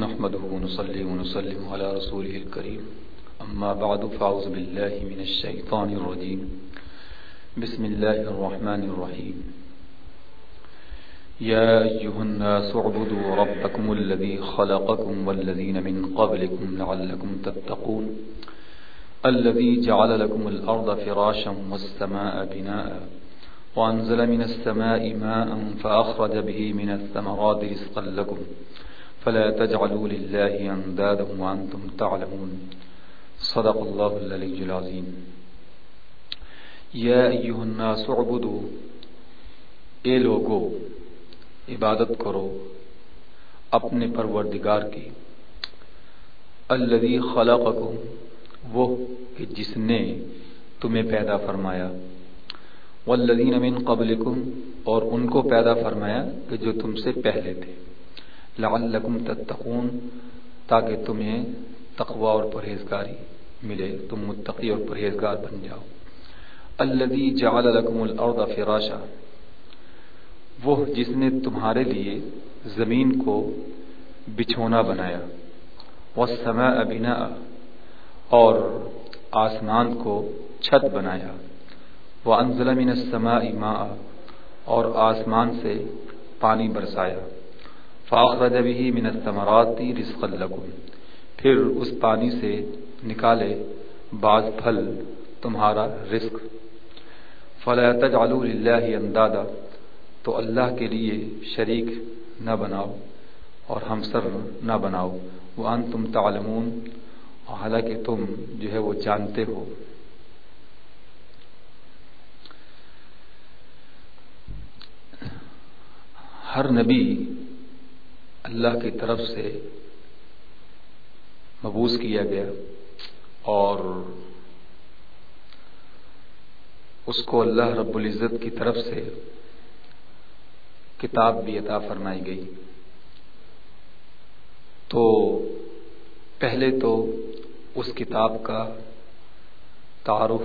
نحمده ونصلي ونسلم على رسوله الكريم. أما بعد، فأعوذ بالله من الشيطان الرجيم. بسم الله الرحمن الرحيم. يا أيها الناس اعبدوا ربكم الذي خلقكم والذين من قبلكم لعلكم تتقون. الذي جعل لكم الأرض فراشا والسماء بناء وأنزل من السماء ماء فأخرج به من الثمرات رزقا لكم. فلا تجعلوا لله اندادا وانتم تعلمون. صدق الله العلي العظيم. يا ايها الناس اعبدوا. اے لوگو، عبادت کرو. اپنے پروردگار کی. الذي خلقكم، وہ کہ جس نے تمہیں پیدا فرمایا. والذین من قبلکم، اور ان کو پیدا فرمایا کہ جو تم سے پہلے تھے. لعلکم تتقون تاکہ تمہیں تقوی اور پرہیزگاری ملے، تم متقی اور پرہیزگار بن جاؤ۔ الذي جعل لكم الارض فراشا، وہ جس نے تمہارے لیے زمین کو بچھونا بنایا۔ والسماء بناء، اور آسمان کو چھت بنایا۔ وانزل من السماء ماء، اور آسمان سے پانی برسایا۔ فاخرج به من الثمرات رزقا لكم پھر اس پانی سے نکالے بعض پھل تمہارا رزق۔ فلا تجعلوا لله اندادا۔ تو اللہ کے لیے شریک نہ بناؤ اور ہمسر نہ بناؤ۔ وہ ان تم تعلمون حالانکہ تم جو ہے وہ جانتے ہو۔ ہر نبی اللہ کی طرف سے مبوس کیا گیا اور اس کو اللہ رب العزت کی طرف سے کتاب بھی عطا فرمائی گئی۔ تو پہلے تو اس کتاب کا تعارف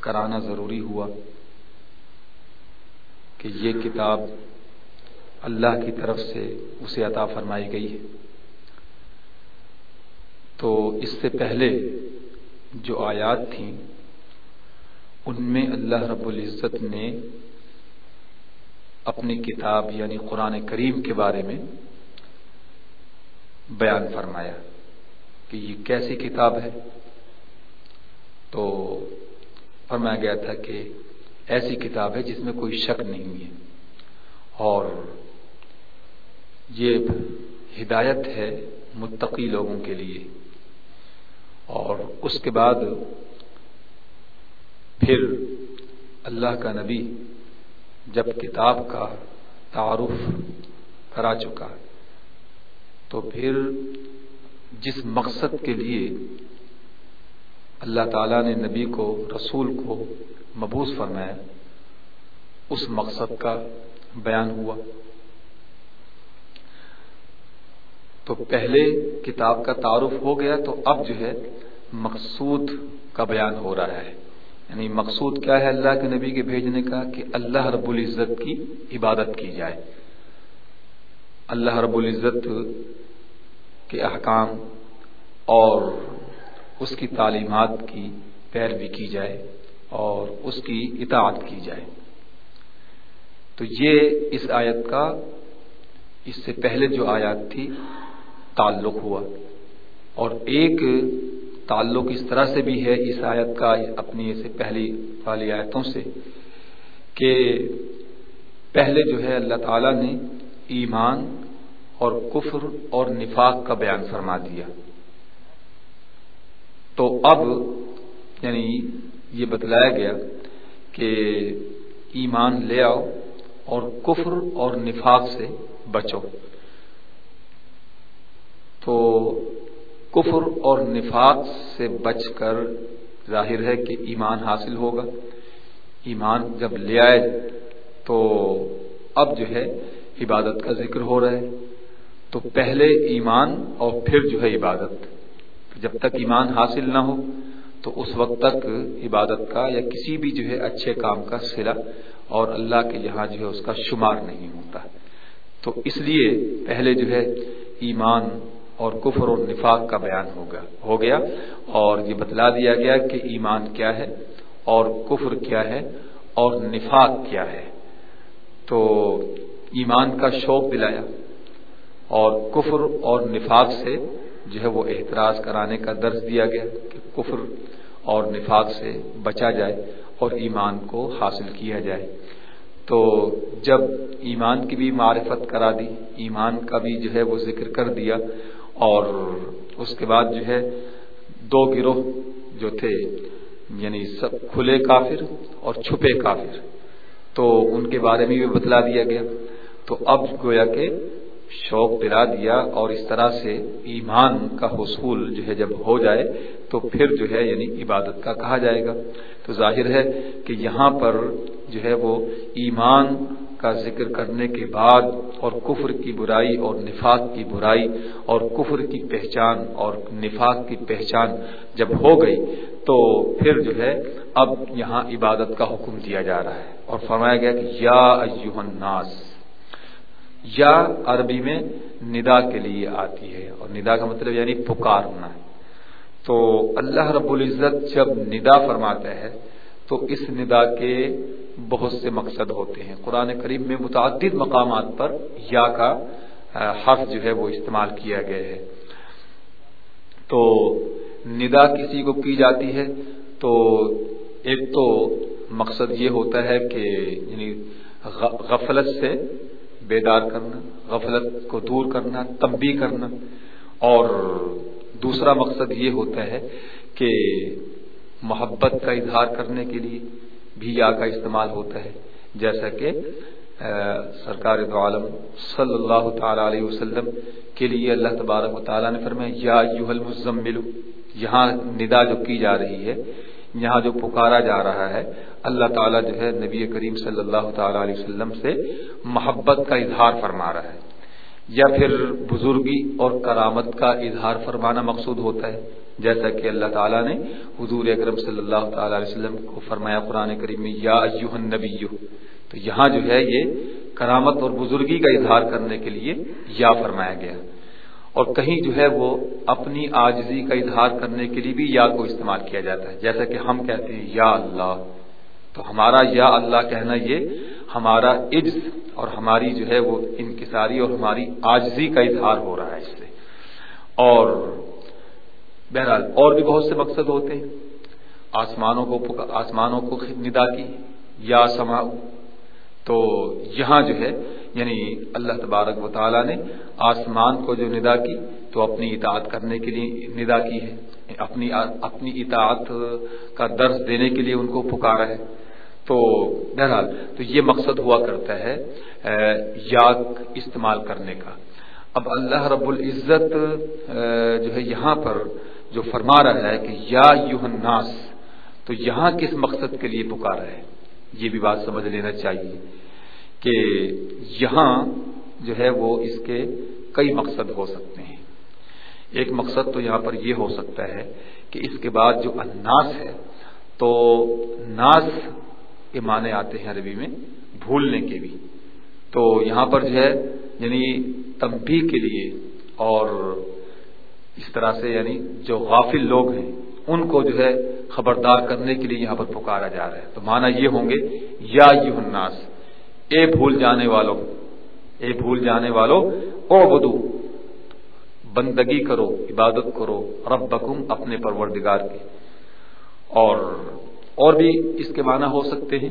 کرانا ضروری ہوا کہ یہ کتاب اللہ کی طرف سے اسے عطا فرمائی گئی ہے۔ تو اس سے پہلے جو آیات تھیں، ان میں اللہ رب العزت نے اپنی کتاب یعنی قرآن کریم کے بارے میں بیان فرمایا کہ یہ کیسی کتاب ہے۔ تو فرمایا گیا تھا کہ ایسی کتاب ہے جس میں کوئی شک نہیں ہے اور یہ ہدایت ہے متقی لوگوں کے لیے۔ اور اس کے بعد پھر اللہ کا نبی جب کتاب کا تعارف کرا چکا، تو پھر جس مقصد کے لیے اللہ تعالیٰ نے نبی کو، رسول کو مبوس فرمایا، اس مقصد کا بیان ہوا۔ تو پہلے کتاب کا تعارف ہو گیا تو اب جو ہے مقصود کا بیان ہو رہا ہے۔ یعنی مقصود کیا ہے اللہ کے نبی کے بھیجنے کا کہ اللہ رب العزت کی عبادت کی جائے۔ اللہ رب العزت کے احکام اور اس کی تعلیمات کی پیروی کی جائے اور اس کی اطاعت کی جائے۔ تو یہ اس آیت کا اس سے پہلے جو آیات تھی تعلق ہوا۔ اور ایک تعلق اس طرح سے بھی ہے اس آیت کا، اپنی سے پہلی والی آیتوں سے، کہ پہلے جو ہے اللہ تعالی نے ایمان اور کفر اور نفاق کا بیان فرما دیا۔ تو اب یعنی یہ بتلایا گیا کہ ایمان لے آؤ اور کفر اور نفاق سے بچو۔ تو کفر اور نفاق سے بچ کر ظاہر ہے کہ ایمان حاصل ہوگا۔ ایمان جب لے آئے تو اب جو ہے عبادت کا ذکر ہو رہا ہے۔ تو پہلے ایمان اور پھر جو ہے عبادت۔ جب تک ایمان حاصل نہ ہو تو اس وقت تک عبادت کا یا کسی بھی جو ہے اچھے کام کا سلا اور اللہ کے یہاں جو ہے اس کا شمار نہیں ہوتا۔ تو اس لیے پہلے جو ہے ایمان اور کفر اور نفاق کا بیان ہوگا ہو گیا۔ اور یہ بتلا دیا گیا کہ ایمان کیا ہے اور کفر کیا ہے اور نفاق کیا ہے۔ تو ایمان کا شوق دلایا اور کفر اور نفاق سے جو ہے وہ احتراز کرانے کا درس دیا گیا کہ کفر اور نفاق سے بچا جائے اور ایمان کو حاصل کیا جائے۔ تو جب ایمان کی بھی معرفت کرا دی، ایمان کا بھی جو ہے وہ ذکر کر دیا اور اس کے بعد جو ہے دو گروہ جو تھے یعنی سب کھلے کافر اور چھپے کافر۔ تو ان کے بارے میں بھی بتلا دیا گیا۔ تو اب گویا کہ شوق دلا دیا اور اس طرح سے ایمان کا حصول جو ہے جب ہو جائے، تو پھر جو ہے یعنی عبادت کا کہا جائے گا۔ تو ظاہر ہے کہ یہاں پر جو ہے وہ ایمان کا ذکر کرنے کے بعد اور کفر کی برائی اور نفاق کی برائی اور کفر کی پہچان اور نفاق کی پہچان جب ہو گئی تو پھر جو ہے اب یہاں عبادت کا حکم دیا جا رہا ہے اور فرمایا گیا کہ یا الناس، یا عربی میں ندا کے لیے آتی ہے اور ندا کا مطلب یعنی پکارنا۔ ہے تو اللہ رب العزت جب ندا فرماتا ہے تو اس ندا کے بہت سے مقصد ہوتے ہیں۔ قرآن کریم میں متعدد مقامات پر یا کا حرف جو ہے وہ استعمال کیا گیا ہے۔ تو ندا کسی کو کی جاتی ہے تو ایک تو مقصد یہ ہوتا ہے کہ یعنی غفلت سے بیدار کرنا، غفلت کو دور کرنا تمبی کرنا۔ اور دوسرا مقصد یہ ہوتا ہے کہ محبت کا اظہار کرنے کے لیے بھی یا کا استعمال ہوتا ہے۔ جیسا کہ سرکار دو عالم صلی اللہ تعالی علیہ وسلم کے لیے اللہ تبارک و تعالیٰ نے فرمایا، یا یوہل یہاں ندا جو کی جا رہی ہے، یہاں جو پکارا جا رہا ہے، اللہ تعالیٰ جو ہے نبی کریم صلی اللہ تعالی علیہ وسلم سے محبت کا اظہار فرما رہا ہے۔ یا پھر بزرگی اور کرامت کا اظہار فرمانا مقصود ہوتا ہے، جیسا کہ اللہ تعالیٰ نے حضور اکرم صلی اللہ تعالی علیہ وسلم کو فرمایا قرآن کریم میں، یا نبی تو یہاں جو ہے یہ کرامت اور بزرگی کا اظہار کرنے کے لیے یا فرمایا گیا۔ اور کہیں جو ہے وہ اپنی آجزی کا اظہار کرنے کے لیے بھی یا کو استعمال کیا جاتا ہے، جیسا کہ ہم کہتے ہیں یا اللہ، تو ہمارا یا اللہ کہنا یہ ہمارا عجز اور ہماری جو ہے وہ انکساری اور ہماری آجزی کا اظہار ہو رہا ہے اس سے۔ اور بہرحال اور بھی بہت سے مقصد ہوتے ہیں۔ آسمانوں کو آسمانوں کو ندا کی۔ یا سما تو یہاں جو ہے یعنی اللہ تبارک و تعالیٰ نے آسمان کو جو ندا کی، تو اپنی اطاعت کرنے کے لیے ندا کی ہے۔ اپنی اپنی اطاعت کا درس دینے کے لیے ان کو پکارا ہے۔ تو بہرحال تو یہ مقصد ہوا کرتا ہے یاد استعمال کرنے کا۔ اب اللہ رب العزت جو ہے یہاں پر جو فرما رہا ہے کہ یا یوہ ناس تو یہاں کس مقصد کے لیے پکارا ہے یہ بھی بات سمجھ لینا چاہیے کہ یہاں جو ہے وہ اس کے کئی مقصد ہو سکتے ہیں۔ ایک مقصد تو یہاں پر یہ ہو سکتا ہے کہ اس کے بعد جو اناس ہے، تو ناس کے معنی آتے ہیں عربی میں، بھولنے کے بھی۔ تو یہاں پر جو ہے یعنی تمبی کے لیے اور اس طرح سے یعنی جو غافل لوگ ہیں، ان کو جو ہے خبردار کرنے کے لیے یہاں پر پکارا جا رہا ہے۔ تو مانا یہ ہوں گے، یا یو الناس، اے بھول جانے والوں اے بھول جانے والوں او بدو بندگی کرو، عبادت کرو رب بکم اپنے پروردگار کی اور اور بھی اس کے معنی ہو سکتے ہیں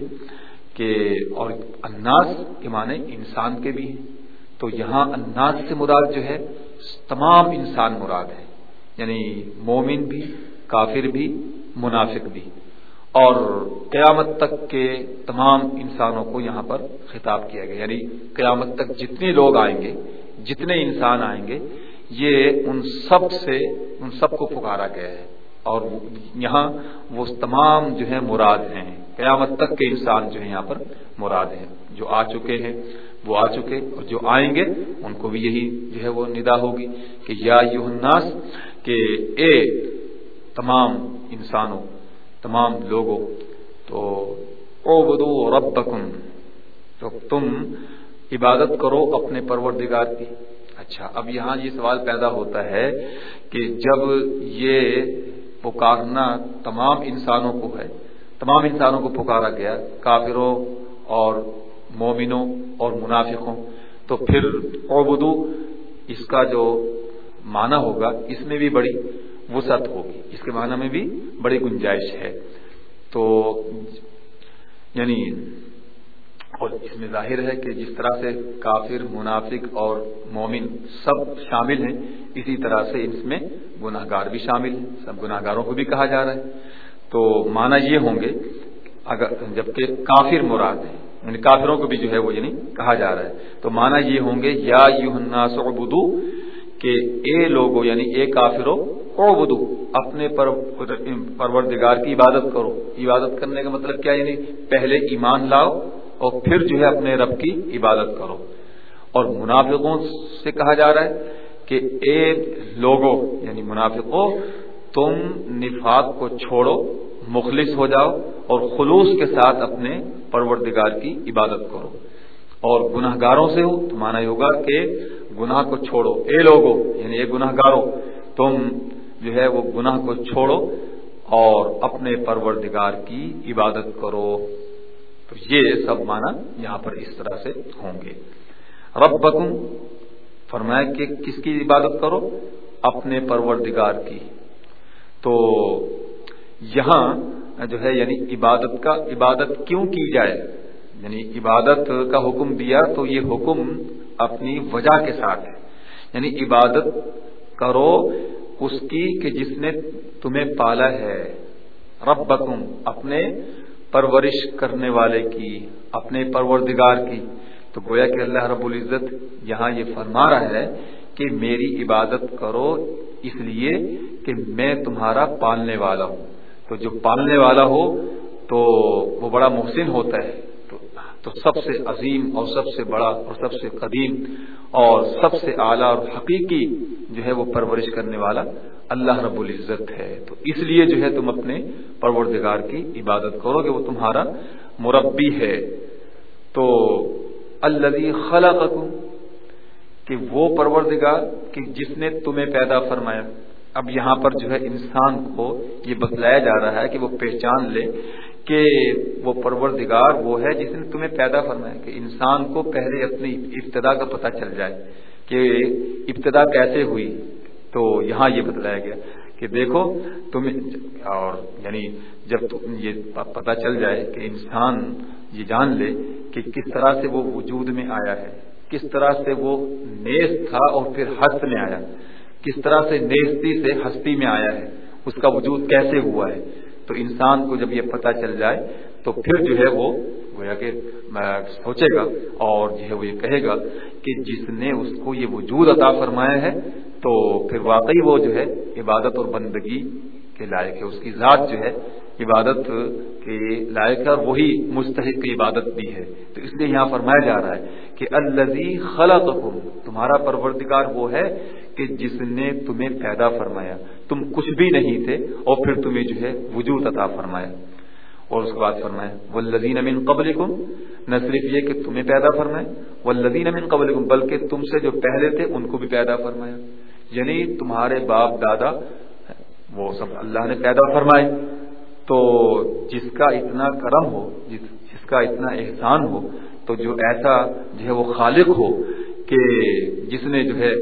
کہ اور اناس کے معنی انسان کے بھی ہیں۔ تو یہاں اناس سے مراد جو ہے، تمام انسان مراد ہے۔ یعنی مومن بھی، کافر بھی، منافق بھی۔ اور قیامت تک کے تمام انسانوں کو یہاں پر خطاب کیا گیا۔ یعنی قیامت تک جتنے لوگ آئیں گے، جتنے انسان آئیں گے، یہ ان سب سے، ان سب کو پکارا گیا ہے۔ اور یہاں وہ تمام جو ہے مراد ہیں۔ قیامت تک کے انسان جو ہے یہاں پر مراد ہیں۔ جو آ چکے ہیں، وہ آ چکے اور جو آئیں گے، ان کو بھی یہی جو ہے وہ ندا ہوگی کہ یا یو الناس، کہ اے تمام انسانوں، تمام لوگوں، تو او بدو رب تو تم عبادت کرو اپنے پروردگار کی۔ اچھا اب یہاں یہ سوال پیدا ہوتا ہے کہ جب یہ پکارنا تمام انسانوں کو ہے۔ تمام انسانوں کو پکارا گیا، کافروں اور مومنوں اور منافقوں۔ تو پھر اوبدو اس کا جو معنی ہوگا، اس میں بھی بڑی وسعت ہوگی۔ اس کے معنی میں بھی بڑی گنجائش ہے۔ تو یعنی اور اس میں ظاہر ہے کہ جس طرح سے کافر، منافق اور مومن سب شامل ہیں، اسی طرح سے اس میں گناہ گار بھی شامل ہیں۔ سب گناہ گاروں کو بھی کہا جا رہا ہے۔ تو مانا یہ ہوں گے، اگر جبکہ کافر مراد ہے یعنی کافروں کو بھی جو ہے وہ یعنی کہا جا رہا ہے۔ تو مانا یہ ہوں گے، یا یو کہ اے لوگو یعنی اے کافرو او بدو اپنے پروردگار کی عبادت کرو۔ عبادت کرنے کا مطلب کیا یعنی پہلے ایمان لاؤ اور پھر جو ہے اپنے رب کی عبادت کرو۔ اور منافقوں سے کہا جا رہا ہے کہ اے لوگوں یعنی منافقوں، تم نفاق کو چھوڑو، مخلص ہو جاؤ اور خلوص کے ساتھ اپنے پروردگار کی عبادت کرو۔ اور گناہ گاروں سے ہو، تو مانا یہ ہوگا کہ گناہ کو چھوڑو۔ اے لوگو یعنی اے گناہ گارو تم جو ہے وہ گناہ کو چھوڑو اور اپنے پروردگار کی عبادت کرو۔ تو یہ سب مانا یہاں پر اس طرح سے ہوں گے۔ رب بکم فرمایا کہ کس کی عبادت کرو؟ اپنے پروردگار کی۔ تو یہاں جو ہے یعنی عبادت کا، عبادت کیوں کی جائے؟ یعنی عبادت کا حکم دیا تو یہ حکم اپنی وجہ کے ساتھ ہے۔ یعنی عبادت کرو اس کی کہ جس نے تمہیں پالا ہے۔ رب بکم اپنے پرورش کرنے والے کی، اپنے پروردگار کی۔ تو گویا کہ اللہ رب العزت یہاں یہ فرما رہا ہے کہ میری عبادت کرو، اس لیے کہ میں تمہارا پالنے والا ہوں۔ تو جو پالنے والا ہو، تو وہ بڑا محسن ہوتا ہے۔ تو سب سے عظیم اور سب سے بڑا اور سب سے قدیم اور سب سے اعلیٰ اور حقیقی جو ہے وہ پرورش کرنے والا اللہ رب العزت ہے۔ تو اس لیے جو ہے تم اپنے پروردگار کی عبادت کرو کہ وہ تمہارا مربی ہے۔ تو اللہ خلا کہ وہ پروردگار کہ جس نے تمہیں پیدا فرمایا۔ اب یہاں پر جو ہے انسان کو یہ بتلایا جا رہا ہے کہ وہ پہچان لے کہ وہ پروردگار وہ ہے جس نے تمہیں پیدا فرمایا کہ انسان کو پہلے اپنی ابتدا کا پتہ چل جائے کہ ابتدا کیسے ہوئی تو یہاں یہ بتلایا گیا کہ دیکھو تم اور یعنی جب تم یہ پتہ چل جائے کہ انسان یہ جان لے کہ کس طرح سے وہ وجود میں آیا ہے، کس طرح سے وہ نیز تھا اور پھر ہست میں آیا، کس طرح سے نیستی سے ہستی میں آیا ہے، اس کا وجود کیسے ہوا ہے تو انسان کو جب یہ پتہ چل جائے تو پھر جو ہے وہ گویا کہ سوچے گا اور جو ہے وہ یہ کہے گا کہ جس نے اس کو یہ وجود عطا فرمایا ہے، تو پھر واقعی وہ جو ہے عبادت اور بندگی کے لائق ہے۔ اس کی ذات جو ہے عبادت کے لائق ہے اور وہی مستحق کی عبادت بھی ہے۔ تو اس لیے یہاں فرمایا جا رہا ہے کہ الزی خلا تمہارا پروردگار وہ ہے کہ جس نے تمہیں پیدا فرمایا، تم کچھ بھی نہیں تھے، اور پھر تمہیں جو ہے وجود عطا فرمایا۔ اور اس کے بعد فرمایا وہ لذین امین قبل نہ صرف یہ کہ تمہیں پیدا فرمائے وہ لذین امین قبل بلکہ تم سے جو پہلے تھے، ان کو بھی پیدا فرمایا۔ یعنی تمہارے باپ دادا، وہ سب اللہ نے پیدا فرمائے۔ تو جس کا اتنا کرم ہو، جس جس کا اتنا احسان ہو، تو جو ایسا جو ہے وہ خالق ہو کہ جس نے جو ہے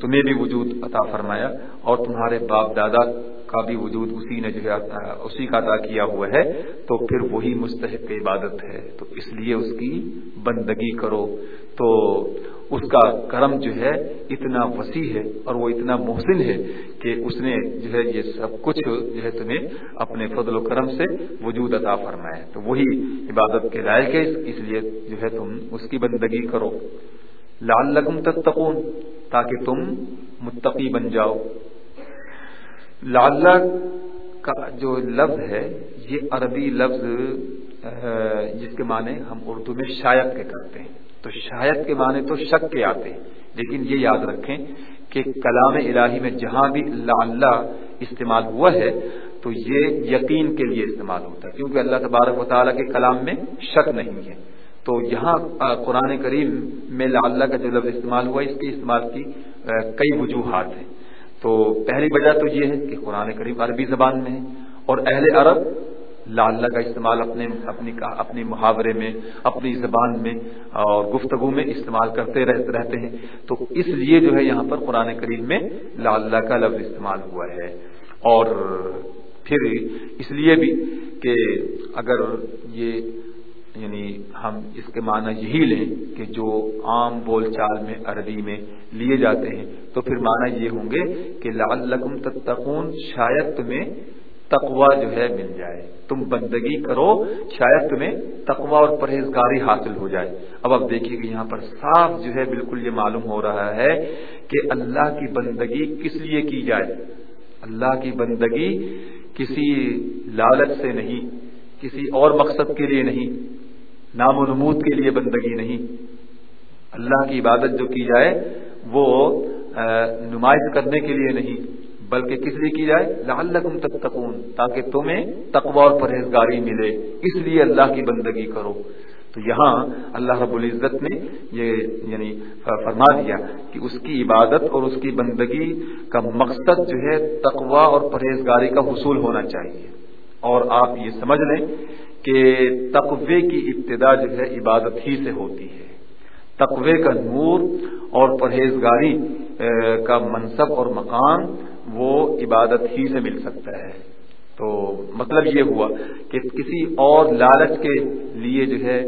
تمہیں بھی وجود عطا فرمایا اور تمہارے باپ دادا کا بھی وجود اسی نے جو ہے اسی کا عطا کیا ہوا ہے، تو پھر وہی مستحق عبادت ہے۔ تو اس لیے اس کی بندگی کرو۔ تو اس کا کرم جو ہے اتنا وسیع ہے اور وہ اتنا محسن ہے کہ اس نے جو ہے یہ سب کچھ جو ہے تمہیں اپنے فضل و کرم سے وجود عطا فرمایا تو وہی عبادت کے لائق ہے، اس لیے جو ہے تم اس کی بندگی کرو۔ لال لگم تتقون، تاکہ تم متقی بن جاؤ۔ لال کا جو لفظ ہے، یہ عربی لفظ جس کے معنی ہم اردو میں شاید کے کرتے ہیں۔ تو شاید کے معنی تو شک کے آتے ہیں، لیکن یہ یاد رکھیں کہ کلام الہی میں جہاں بھی اللہ استعمال ہوا ہے، تو یہ یقین کے لیے استعمال ہوتا ہے، کیونکہ اللہ تبارک و تعالیٰ کے کلام میں شک نہیں ہے۔ تو یہاں قرآن کریم میں اللہ کا جو لفظ استعمال ہوا اس کے استعمال کی کئی وجوہات ہیں۔ تو پہلی وجہ تو یہ ہے کہ قرآن کریم عربی زبان میں ہے اور اہل عرب لاللہ کا استعمال اپنے اپنی اپنی محاورے میں، اپنی زبان میں اور گفتگو میں استعمال کرتے رہتے ہیں۔ تو اس لیے جو ہے یہاں پر قرآن کریم میں لاللہ کا لفظ استعمال ہوا ہے۔ اور پھر اس لیے بھی کہ اگر یہ یعنی ہم اس کے معنی یہی لیں کہ جو عام بول چال میں عربی میں لیے جاتے ہیں، تو پھر معنی یہ ہوں گے کہ لعلکم تتقون شاید تمہیں تقوا جو ہے مل جائے۔ تم بندگی کرو، شاید تمہیں تقوا اور پرہیزگاری حاصل ہو جائے۔ اب اب دیکھیے کہ یہاں پر صاف جو ہے بالکل یہ معلوم ہو رہا ہے کہ اللہ کی بندگی کس لیے کی جائے۔ اللہ کی بندگی کسی لالچ سے نہیں، کسی اور مقصد کے لیے نہیں، نام و نمود کے لیے بندگی نہیں۔ اللہ کی عبادت جو کی جائے، وہ نمائش کرنے کے لیے نہیں۔ بلکہ کس لیے کی جائے؟ لعلکم تتقون، تاکہ تمہیں تقوی اور پرہیزگاری ملے۔ اس لیے اللہ کی بندگی کرو۔ تو یہاں اللہ رب العزت نے یہ یعنی فرما دیا کہ اس کی عبادت اور اس کی بندگی کا مقصد جو ہے تقوا اور پرہیزگاری کا حصول ہونا چاہیے۔ اور آپ یہ سمجھ لیں کہ تقوی کی ابتدا جو ہے عبادت ہی سے ہوتی ہے۔ تقوی کا نور اور پرہیزگاری کا منصب اور مقام وہ عبادت ہی سے مل سکتا ہے۔ تو مطلب یہ ہوا کہ کسی اور لالچ کے لیے جو ہے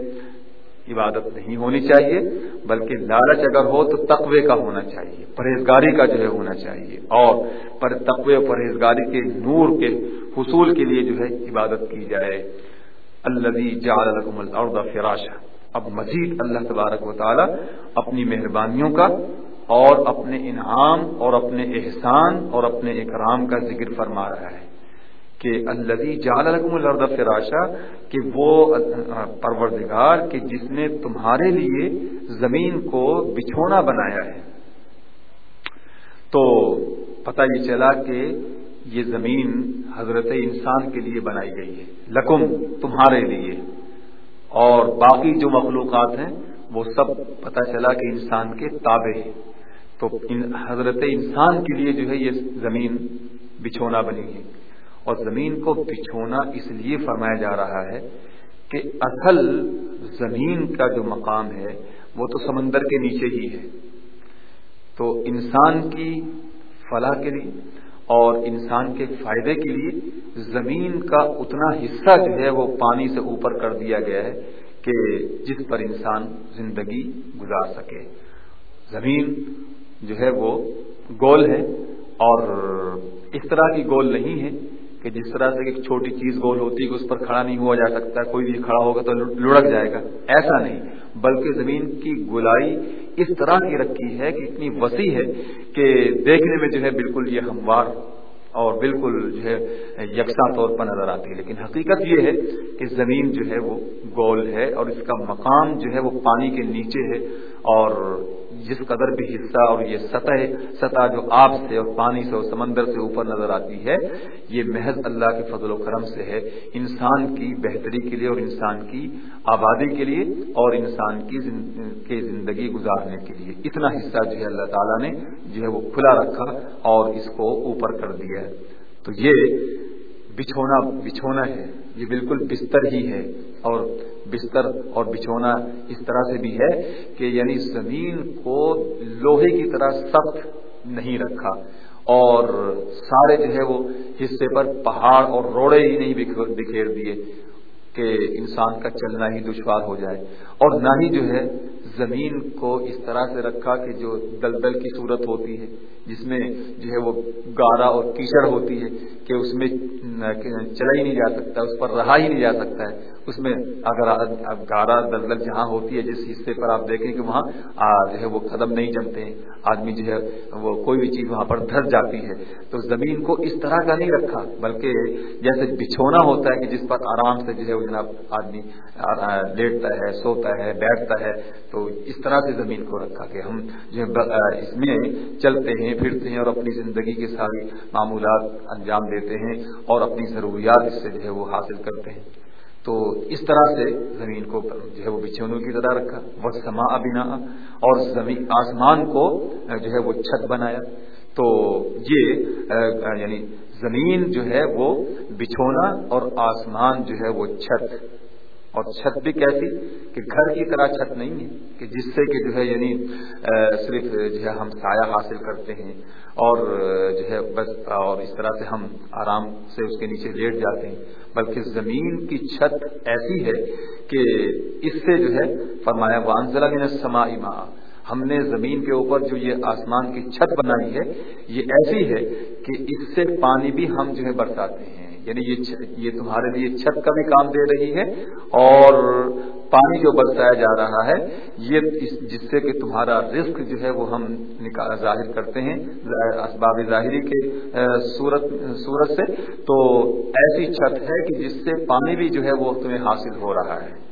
عبادت نہیں ہونی چاہیے، بلکہ لالچ اگر ہو تو تقوی کا ہونا چاہیے، پرہیزگاری کا جو ہے ہونا چاہیے۔ اور پر تقوی و پرہیزگاری کے نور کے حصول کے لیے جو ہے عبادت کی جائے۔ اللہ فراشا۔ اب مزید اللہ تبارک و تعالی اپنی مہربانیوں کا اور اپنے انعام اور اپنے احسان اور اپنے اکرام کا ذکر فرما رہا ہے کہ الدی جال الرد فراشا، کہ وہ پروردگار، کہ جس نے تمہارے لیے زمین کو بچھونا بنایا ہے۔ تو پتہ یہ چلا کہ یہ زمین حضرت انسان کے لیے بنائی گئی ہے، لکم تمہارے لیے۔ اور باقی جو مخلوقات ہیں، وہ سب پتہ چلا کہ انسان کے تابع ہیں۔ تو حضرت انسان کے لیے جو ہے یہ زمین بچھونا بنی ہے۔ اور زمین کو بچھونا اس لیے فرمایا جا رہا ہے کہ اصل زمین کا جو مقام ہے وہ تو سمندر کے نیچے ہی ہے۔ تو انسان کی فلاح کے لیے اور انسان کے فائدے کے لیے زمین کا اتنا حصہ جو ہے وہ پانی سے اوپر کر دیا گیا ہے کہ جس پر انسان زندگی گزار سکے۔ زمین جو ہے وہ گول ہے اور اس طرح کی گول نہیں ہے کہ جس طرح سے ایک چھوٹی چیز گول ہوتی ہے کہ اس پر کھڑا نہیں ہوا جا سکتا، کوئی بھی کھڑا ہوگا تو لڑک جائے گا۔ ایسا نہیں، بلکہ زمین کی گولائی اس طرح کی رکھی ہے کہ اتنی وسیع ہے کہ دیکھنے میں جو ہے بالکل یہ ہموار اور بالکل جو ہے یکساں طور پر نظر آتی ہے۔ لیکن حقیقت یہ ہے کہ زمین جو ہے وہ گول ہے اور اس کا مقام جو ہے وہ پانی کے نیچے ہے اور جس قدر بھی حصہ اور یہ سطح سطح جو آب سے اور پانی سے اور سمندر سے اوپر نظر آتی ہے، یہ محض اللہ کے فضل و کرم سے ہے۔ انسان کی بہتری کے لیے اور انسان کی آبادی کے لیے اور انسان کی زندگی گزارنے کے لیے۔ اتنا حصہ جو ہے اللہ تعالیٰ نے جو ہے وہ کھلا رکھا اور اس کو اوپر کر دیا ہے۔ تو یہ بچھونا بچھونا ہے۔ یہ بالکل بستر ہی ہے۔ اور بستر اور بچھونا اس طرح سے بھی ہے کہ یعنی زمین کو لوہے کی طرح سخت نہیں رکھا اور سارے جو ہے وہ حصے پر پہاڑ اور روڑے ہی نہیں بکھیر دیے کہ انسان کا چلنا ہی دشوار ہو جائے اور نہ ہی جو ہے زمین کو اس طرح سے رکھا کہ جو دلدل کی صورت ہوتی ہے، جس میں جو ہے وہ گارا اور کیچڑ ہوتی ہے کہ اس میں چلا ہی نہیں جا سکتا، اس پر رہا ہی نہیں جا سکتا ہے۔ اس میں اگر گارا دلدل جہاں ہوتی ہے جس حصے پر آپ دیکھیں کہ وہاں جو ہے وہ قدم نہیں جمتے ہیں۔ آدمی جو ہے وہ کوئی بھی چیز وہاں پر دھر جاتی ہے۔ تو زمین کو اس طرح کا نہیں رکھا، بلکہ جیسے بچھونا ہوتا ہے کہ جس پر آرام سے جو ہے وہ جناب آدمی لیٹتا ہے، سوتا ہے، بیٹھتا ہے، تو اس طرح سے زمین کو رکھا کہ ہم جو ہے اس میں چلتے ہیں، پھرتے ہیں اور اپنی زندگی کے ساری معمولات انجام دیتے ہیں اور اپنی ضروریات اس سے جو ہے وہ حاصل کرتے ہیں۔ تو اس طرح سے زمین کو جو ہے وہ بچھونوں کی طرح رکھا وہ سما بنا اور زمین، آسمان کو جو ہے وہ چھت بنایا۔ تو یہ یعنی زمین جو ہے وہ بچھونا اور آسمان جو ہے وہ چھت۔ اور چھت بھی کیسی کہ گھر کی طرح چھت نہیں ہے کہ جس سے کہ جو ہے یعنی صرف جو ہے ہم سایہ حاصل کرتے ہیں اور جو ہے بس اور اس طرح سے ہم آرام سے اس کے نیچے لیٹ جاتے ہیں، بلکہ زمین کی چھت ایسی ہے کہ اس سے جو ہے فرمایا وانزلہ من السماء ماء، ہم نے زمین کے اوپر جو یہ آسمان کی چھت بنائی ہے، یہ ایسی ہے کہ اس سے پانی بھی ہم جو ہے برساتے ہیں۔ یعنی یہ یہ تمہارے لیے چھت کا بھی کام دے رہی ہے اور پانی جو برسایا جا رہا ہے، یہ جس سے کہ تمہارا رزق جو ہے وہ ہم ظاہر کرتے ہیں اسباب ظاہری کے صورت صورت سے۔ تو ایسی چھت ہے کہ جس سے پانی بھی جو ہے وہ تمہیں حاصل ہو رہا ہے۔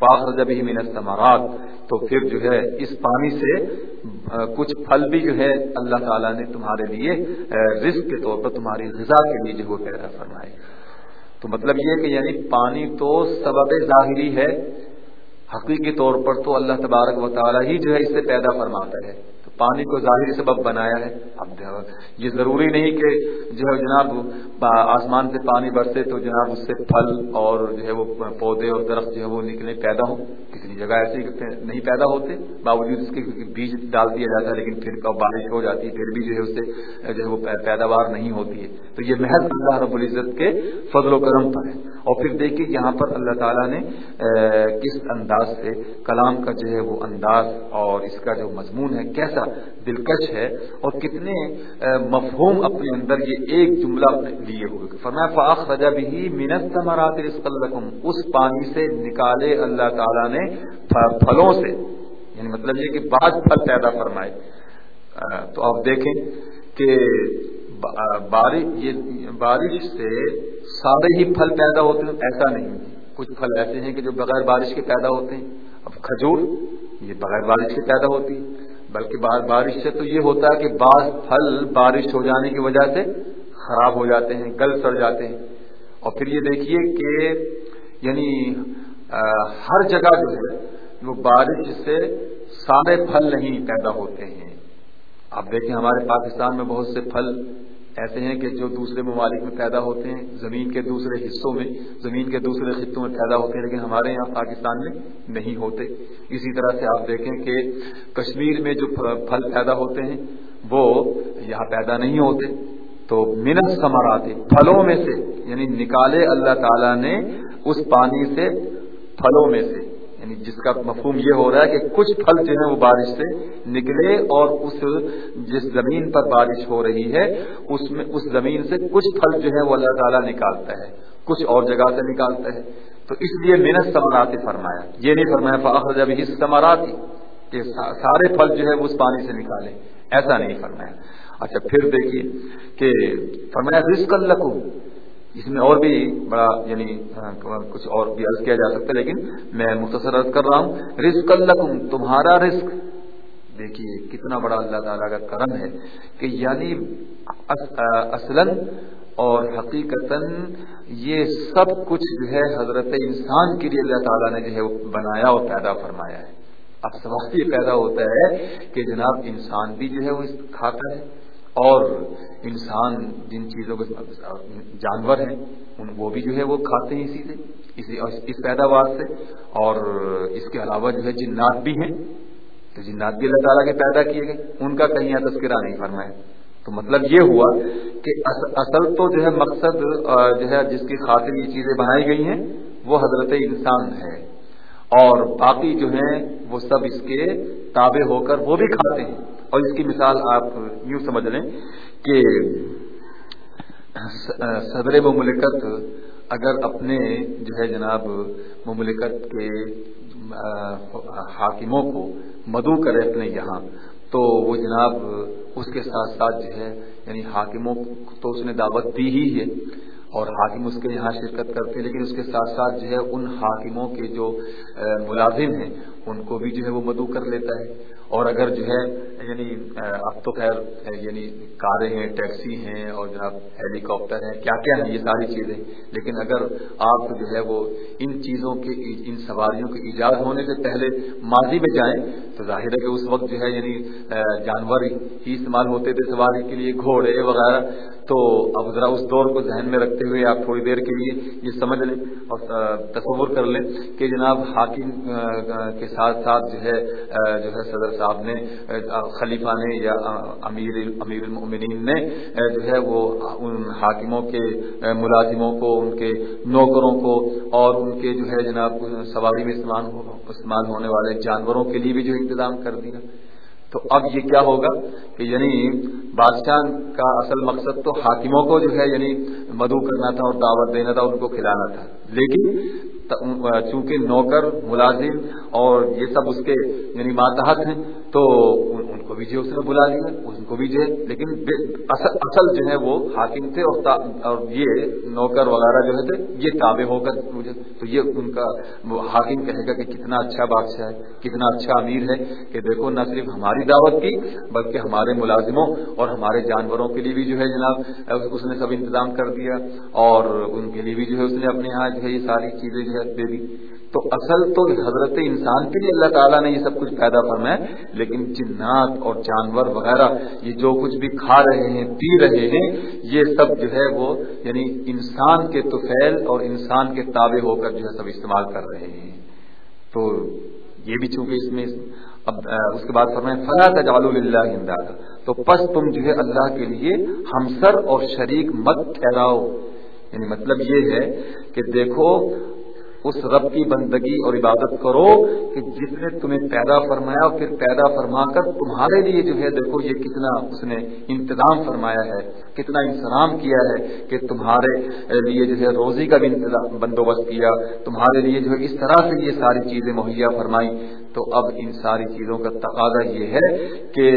فاخر جب ہی من استمارات تو پھر جو ہے، اس پانی سے کچھ پھل بھی جو ہے، اللہ تعالیٰ نے تمہارے لیے رزق کے طور پر تمہاری غذا کے لیے جو پیدا فرمائے تو مطلب یہ کہ یعنی پانی تو سبب ظاہری ہے، حقیقی طور پر تو اللہ تبارک و تعالیٰ ہی جو ہے اس سے پیدا فرماتا ہے۔ پانی کو ظاہری سبب بنایا ہے۔ اب یہ ضروری نہیں کہ جو ہے جناب آسمان سے پانی برسے تو جناب اس سے پھل اور جو ہے وہ پودے اور درخت جو ہے وہ نکلے، پیدا ہوں۔ کسی جگہ ایسی نہیں پیدا ہوتے، باوجود اس کے بیج ڈال دیا جاتا ہے، لیکن پھر بارش ہو جاتی ہے پھر بھی جو ہے اس سے جو ہے وہ پیداوار نہیں ہوتی ہے۔ تو یہ محض اللہ رب العزت کے فضل و کرم پر ہے۔ اور پھر دیکھیے یہاں پر اللہ تعالیٰ نے کس انداز سے کلام کا جو ہے وہ انداز اور اس کا جو مضمون ہے، کیسا دلکش ہے اور کتنے مفہوم اپنے اندر یہ ایک جملہ لیے ہوئے فرمایا فاخ رجا بھی منت مرات اس پانی سے نکالے اللہ تعالیٰ نے پھلوں سے یعنی مطلب یہ کہ بعض پھل پیدا فرمائے۔ تو آپ دیکھیں کہ بارش یہ بارش سے سارے ہی پھل پیدا ہوتے ہیں، ایسا نہیں کچھ پھل ایسے ہیں کہ جو بغیر بارش کے پیدا ہوتے ہیں۔ اب کھجور، یہ بغیر بارش کے پیدا ہوتی ہے۔ بلکہ بارش سے تو یہ ہوتا ہے کہ بعض پھل بارش ہو جانے کی وجہ سے خراب ہو جاتے ہیں، گل سڑ جاتے ہیں۔ اور پھر یہ دیکھیے کہ یعنی ہر جگہ جو ہے، وہ بارش سے سارے پھل نہیں پیدا ہوتے ہیں۔ آپ دیکھیں، ہمارے پاکستان میں بہت سے پھل ایسے ہیں کہ جو دوسرے ممالک میں پیدا ہوتے ہیں، زمین کے دوسرے حصوں میں، زمین کے دوسرے خطوں میں پیدا ہوتے ہیں، لیکن ہمارے یہاں پاکستان میں نہیں ہوتے۔ اسی طرح سے آپ دیکھیں کہ کشمیر میں جو پھل پیدا ہوتے ہیں، وہ یہاں پیدا نہیں ہوتے۔ تو منت سمراتے پھلوں میں سے یعنی نکالے اللہ تعالی نے اس پانی سے پھلوں میں سے۔ یعنی جس کا مفہوم یہ ہو رہا ہے کہ کچھ پھل جو ہیں وہ بارش سے نکلے اور اس جس زمین پر بارش ہو رہی ہے، اس میں، اس زمین سے کچھ پھل جو ہے وہ اللہ تعالیٰ نکالتا ہے، کچھ اور جگہ سے نکالتا ہے۔ تو اس لیے محنت سمراتی فرمایا، یہ نہیں فرمایا فخر جب اس سمراتی کہ سارے پھل جو ہے وہ اس پانی سے نکالے ایسا نہیں فرمایا۔ اچھا پھر دیکھیے کہ فرمایا رزق اللہ اس میں اور بھی بڑا یعنی کچھ اور بھی عرض کیا جا سکتا ہے، لیکن میں مختصر عرض کر رہا ہوں، رزق اللہ تمہارا رزق۔ دیکھیے کتنا بڑا اللہ تعالیٰ کا کرم ہے کہ یعنی اصلاً اور حقیقت یہ سب کچھ جو ہے حضرت انسان کے لیے اللہ تعالیٰ نے جو ہے بنایا اور پیدا فرمایا ہے۔ اب سوال یہ پیدا ہوتا ہے کہ جناب انسان بھی جو ہے وہ کھاتا ہے؟ اور انسان جن چیزوں کے جانور ہیں، ان وہ بھی جو ہے وہ کھاتے ہیں اسی سے، اسی اس پیداوار سے۔ اور اس کے علاوہ جو ہے جنات بھی ہیں۔ تو جنات بھی اللہ تعالیٰ کے پیدا کیے گئے، ان کا کہیں تذکرہ نہیں فرمایا۔ تو مطلب یہ ہوا کہ اصل تو جو ہے مقصد جو ہے جس کی خاطر یہ چیزیں بنائی گئی ہیں، وہ حضرت انسان ہے۔ اور باقی جو ہیں، وہ سب اس کے تابع ہو کر وہ بھی کھاتے ہیں۔ اور اس کی مثال آپ یوں سمجھ لیں کہ صدر مملکت اگر اپنے جو ہے جناب مملکت کے حاکموں کو مدعو کرے اپنے یہاں، تو وہ جناب اس کے ساتھ ساتھ جو ہے یعنی حاکموں تو اس نے دعوت دی ہی ہے اور حاکم اس کے یہاں شرکت کرتے ہیں، لیکن اس کے ساتھ ساتھ جو ہے، ان حاکموں کے جو ملازم ہیں، ان کو بھی جو ہے وہ مدعو کر لیتا ہے۔ اور اگر جو ہے یعنی اب تو خیر یعنی کاریں ہیں، ٹیکسی ہیں اور جناب ہیلی کاپٹر ہیں، کیا کیا ہیں یہ ساری چیزیں۔ لیکن اگر آپ جو ہے وہ ان چیزوں کے، ان سواریوں کے ایجاد ہونے سے پہلے ماضی میں جائیں، تو ظاہر ہے کہ اس وقت جو ہے یعنی جانور ہی استعمال ہوتے تھے سواری کے لیے، گھوڑے وغیرہ تو اب ذرا اس دور کو ذہن میں رکھتے ہوئے آپ تھوڑی دیر کے لیے یہ سمجھ لیں اور تصور کر لیں کہ جناب حاکم کے ساتھ ساتھ جو ہے جو ہے صدر صاحب نے خلیفہ نے یا امیر امیر المؤمنین نے جو ہے وہ ان حاکموں کے ملازموں کو، ان کے نوکروں کو اور ان کے جو ہے جناب سواری میں استعمال ہونے والے جانوروں کے لیے بھی جو انتظام کر دیا۔ تو اب یہ کیا ہوگا کہ یعنی بادشاہ کا اصل مقصد تو حاکموں کو جو ہے یعنی مدعو کرنا تھا اور دعوت دینا تھا، ان کو کھلانا تھا۔ لیکن چونکہ نوکر، ملازم اور یہ سب اس کے یعنی ماتحت ہیں تو ان کو بھی جو اس نے بلا لیا ان کو بھی جو ہے لیکن اصل اصل جو ہے وہ حاکم تھے اور یہ نوکر وغیرہ جو ہے یہ تابع ہو کر مجھے، تو یہ ان کا حاکم کہے گا کہ کتنا اچھا بادشاہ ہے، کتنا اچھا امیر ہے کہ دیکھو نہ صرف ہماری دعوت کی، بلکہ ہمارے ملازموں اور ہمارے جانوروں کے لیے بھی جو ہے جناب، اس نے سب انتظام کر دیا اور ان کے لیے بھی جو ہے اس نے اپنے یہاں جو ہے یہ ساری چیزیں جو ہے دے دی۔ تو اصل تو حضرت انسان کے لیے اللہ تعالیٰ نے یہ سب کچھ پیدا فرمایا لیکن جنات اور جانور وغیرہ، یہ جو کچھ بھی کھا رہے ہیں، پی رہے ہیں، یہ سب جو ہے وہ یعنی انسان کے توفیل اور انسان کے تابع ہو کر جو ہے سب استعمال کر رہے ہیں۔ تو یہ بھی چونکہ اس میں اب اس کے بعد فرمائے فلا تجعلوا للہ اندادا۔ تو پس تم جو ہے اللہ کے لیے ہمسر اور شریک مت ٹھہراؤ۔ یعنی مطلب یہ ہے کہ دیکھو اس رب کی بندگی اور عبادت کرو کہ جس نے تمہیں پیدا فرمایا اور پھر پیدا فرما کر تمہارے لیے جو ہے دیکھو یہ کتنا اس نے انتظام فرمایا ہے، کتنا انتظام کیا ہے کہ تمہارے لیے جو ہے روزی کا بھی بندوبست کیا، تمہارے لیے جو ہے اس طرح سے یہ ساری چیزیں مہیا فرمائی تو اب ان ساری چیزوں کا تقاضا یہ ہے کہ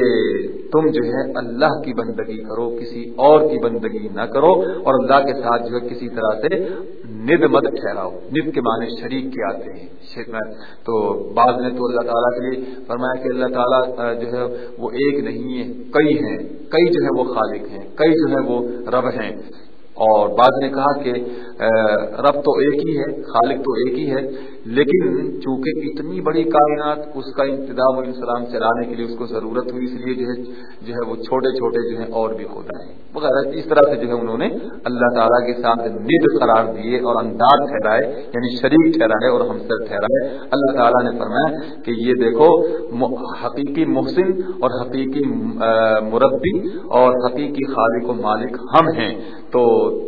تم جو ہے اللہ کی بندگی کرو، کسی اور کی بندگی نہ کرو اور اللہ کے ساتھ جو ہے کسی طرح سے ند مد ٹھہراؤ ند کے معنی شریک کے آتے ہیں۔ تو بعض نے تو اللہ تعالیٰ کے لیے فرمایا کہ اللہ تعالیٰ جو ہے وہ ایک نہیں ہے، کئی ہیں۔ کئی جو ہے وہ خالق ہیں، کئی جو ہے وہ رب ہیں۔ اور بعض نے کہا کہ رب تو ایک ہی ہے، خالق تو ایک ہی ہے، لیکن چونکہ اتنی بڑی کائنات اس کا انتظام و انسلام چلانے کے لیے اس کو ضرورت ہوئی، اس لیے جو ہے جو ہے وہ چھوٹے چھوٹے جو ہیں اور بھی خدا ہیں۔ وغیرہ، اس طرح سے جو ہے انہوں نے اللہ تعالیٰ کے ساتھ ند قرار دیے اور انداز ٹھہرائے یعنی شریک ٹھہرائے اور ہم سر ٹھہرائے۔ اللہ تعالیٰ نے فرمایا کہ یہ دیکھو حقیقی محسن اور حقیقی مربی اور حقیقی خالق و مالک ہم ہیں۔ تو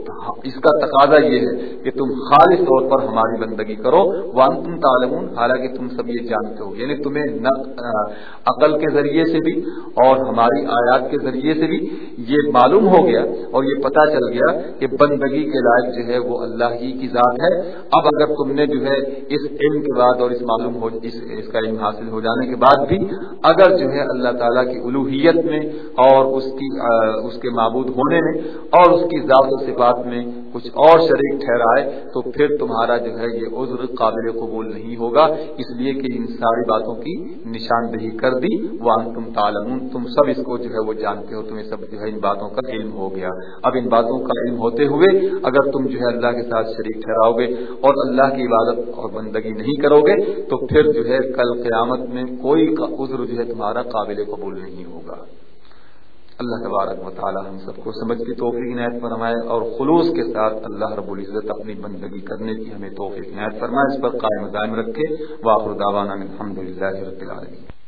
ہاں، اس کا تقاضا یہ ہے کہ تم خالص طور پر ہماری بندگی کرو وان تم تعلمون حالانکہ تم سب یہ جانتے ہو یعنی تمہیں عقل کے ذریعے سے بھی اور ہماری آیات کے ذریعے سے بھی یہ معلوم ہو گیا اور یہ پتا چل گیا کہ بندگی کے لائق جو ہے وہ اللہ ہی کی ذات ہے۔ اب اگر تم نے جو ہے اس علم کے بعد اور اس معلوم ہو اس, اس کا علم حاصل ہو جانے کے بعد بھی اگر جو ہے اللہ تعالیٰ کی الوحیت میں اور اس کی اس کے معبود ہونے میں اور اس کی ذات و صفات میں کچھ اور شریک ٹھہرائے تو پھر تمہارا جو ہے یہ عذر قابل قبول نہیں ہوگا۔ اس لیے کہ ان ساری باتوں کی نشاندہی کر دی۔ وہ تم تالم تم سب اس کو جو ہے وہ جانتے ہو، تمہیں سب جو ہے ان باتوں کا علم ہو گیا۔ اب ان باتوں کا علم ہوتے ہوئے اگر تم جو ہے اللہ کے ساتھ شریک ٹھہراؤ گے اور اللہ کی عبادت اور بندگی نہیں کرو گے، تو پھر جو ہے کل قیامت میں کوئی عذر جو ہے تمہارا قابل قبول نہیں ہوگا۔ اللہ تبارک و تعالی ہم سب کو سمجھ کی توفیق عنایت فرمائے اور خلوص کے ساتھ اللہ رب العزت اپنی بندگی کرنے کی ہمیں توفیق عنایت فرمائے، اس پر قائم دائم رکھے۔ واخر دعوانا الحمد للہ رب العالمین۔